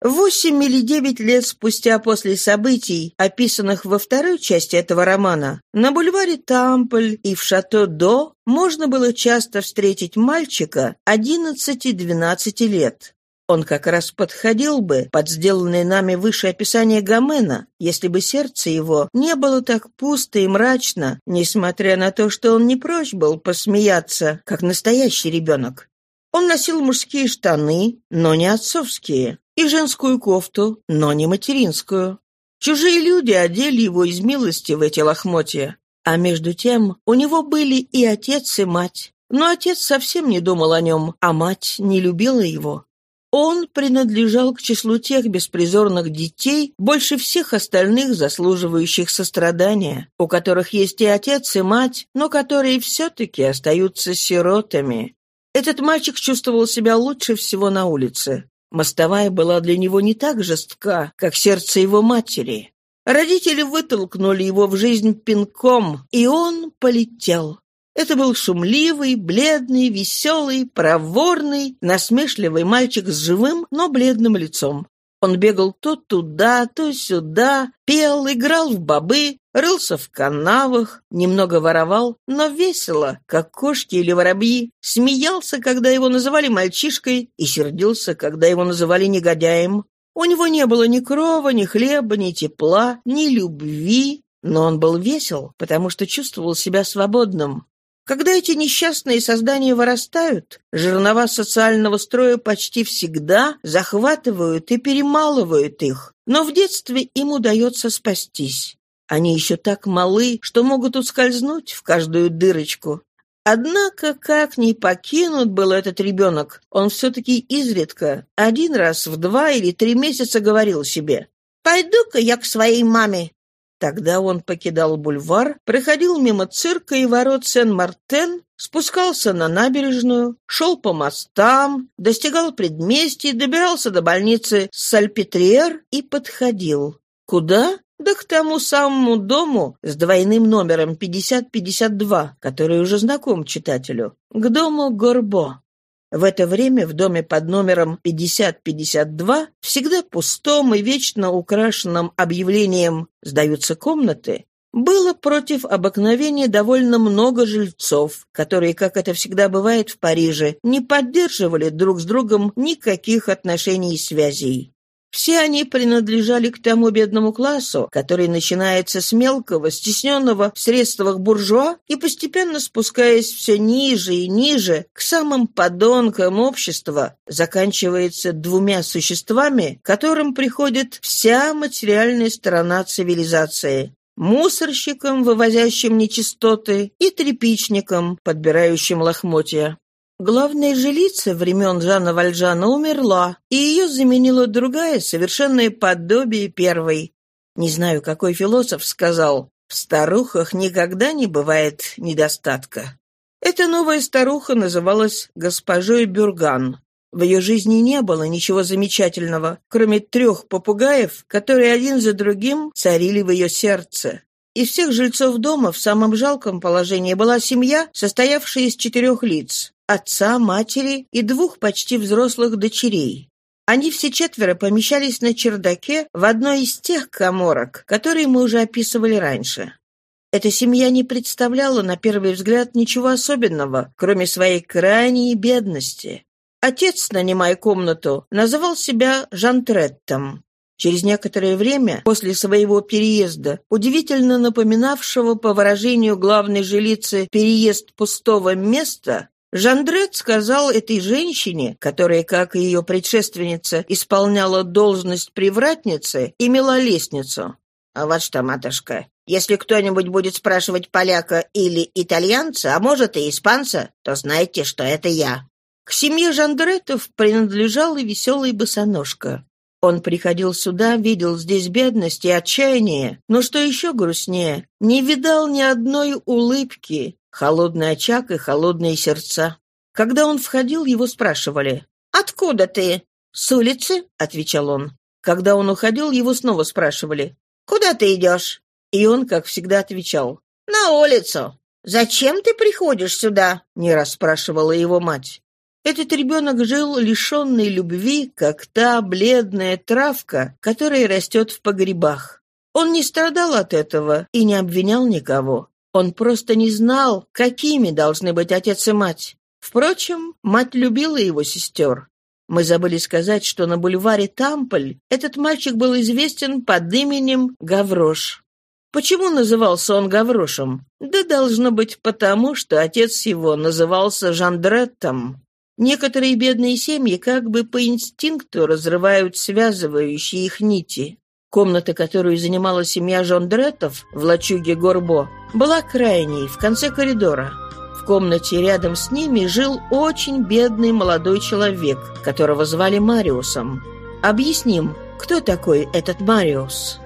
[SPEAKER 1] Восемь или девять лет спустя после событий, описанных во второй части этого романа, на бульваре Тампль и в Шато-До можно было часто встретить мальчика 11-12 лет. Он как раз подходил бы под сделанное нами выше описание Гомена, если бы сердце его не было так пусто и мрачно, несмотря на то, что он не прочь был посмеяться, как настоящий ребенок. Он носил мужские штаны, но не отцовские, и женскую кофту, но не материнскую. Чужие люди одели его из милости в эти лохмотья. А между тем у него были и отец, и мать. Но отец совсем не думал о нем, а мать не любила его. Он принадлежал к числу тех беспризорных детей, больше всех остальных заслуживающих сострадания, у которых есть и отец, и мать, но которые все-таки остаются сиротами. Этот мальчик чувствовал себя лучше всего на улице. Мостовая была для него не так жестка, как сердце его матери. Родители вытолкнули его в жизнь пинком, и он полетел. Это был шумливый, бледный, веселый, проворный, насмешливый мальчик с живым, но бледным лицом. Он бегал то туда, то сюда, пел, играл в бобы, рылся в канавах, немного воровал, но весело, как кошки или воробьи, смеялся, когда его называли мальчишкой, и сердился, когда его называли негодяем. У него не было ни крова, ни хлеба, ни тепла, ни любви, но он был весел, потому что чувствовал себя свободным. Когда эти несчастные создания вырастают, жернова социального строя почти всегда захватывают и перемалывают их, но в детстве им удается спастись. Они еще так малы, что могут ускользнуть в каждую дырочку. Однако, как ни покинут был этот ребенок, он все-таки изредка, один раз в два или три месяца говорил себе «Пойду-ка я к своей маме, Тогда он покидал бульвар, проходил мимо цирка и ворот Сен-Мартен, спускался на набережную, шел по мостам, достигал предместий, добирался до больницы Сальпетриер и подходил. Куда? Да к тому самому дому с двойным номером 5052, который уже знаком читателю, к дому Горбо. В это время в доме под номером 5052, всегда пустом и вечно украшенном объявлением «Сдаются комнаты», было против обыкновения довольно много жильцов, которые, как это всегда бывает в Париже, не поддерживали друг с другом никаких отношений и связей. Все они принадлежали к тому бедному классу, который начинается с мелкого, стесненного в средствах буржуа и постепенно спускаясь все ниже и ниже к самым подонкам общества, заканчивается двумя существами, которым приходит вся материальная сторона цивилизации мусорщиком, вывозящим нечистоты, и тряпичником, подбирающим лохмотья. Главная жилица времен Жана Вальжана умерла, и ее заменила другая, совершенное подобие первой. Не знаю, какой философ сказал, в старухах никогда не бывает недостатка. Эта новая старуха называлась госпожой Бюрган. В ее жизни не было ничего замечательного, кроме трех попугаев, которые один за другим царили в ее сердце. Из всех жильцов дома в самом жалком положении была семья, состоявшая из четырех лиц отца, матери и двух почти взрослых дочерей. Они все четверо помещались на чердаке в одной из тех коморок, которые мы уже описывали раньше. Эта семья не представляла на первый взгляд ничего особенного, кроме своей крайней бедности. Отец, нанимая комнату, называл себя Жантреттом. Через некоторое время, после своего переезда, удивительно напоминавшего по выражению главной жилицы переезд пустого места, Жандрет сказал этой женщине, которая, как и ее предшественница, исполняла должность привратницы, имела лестницу. «А вот что, матушка, если кто-нибудь будет спрашивать поляка или итальянца, а может и испанца, то знайте, что это я». К семье Жандретов принадлежал и веселый босоножка. Он приходил сюда, видел здесь бедность и отчаяние, но что еще грустнее, не видал ни одной улыбки, холодный очаг и холодные сердца. Когда он входил, его спрашивали «Откуда ты?» «С улицы», — отвечал он. Когда он уходил, его снова спрашивали «Куда ты идешь?» И он, как всегда, отвечал «На улицу». «Зачем ты приходишь сюда?» — не раз спрашивала его мать. Этот ребенок жил лишенный любви, как та бледная травка, которая растет в погребах. Он не страдал от этого и не обвинял никого. Он просто не знал, какими должны быть отец и мать. Впрочем, мать любила его сестер. Мы забыли сказать, что на бульваре Тамполь этот мальчик был известен под именем Гаврош. Почему назывался он Гаврошем? Да должно быть потому, что отец его назывался Жандреттом. Некоторые бедные семьи как бы по инстинкту разрывают связывающие их нити. Комната, которую занимала семья Жондреттов в лачуге Горбо, была крайней, в конце коридора комнате рядом с ними жил очень бедный молодой человек, которого звали Мариусом. Объясним, кто такой этот Мариус.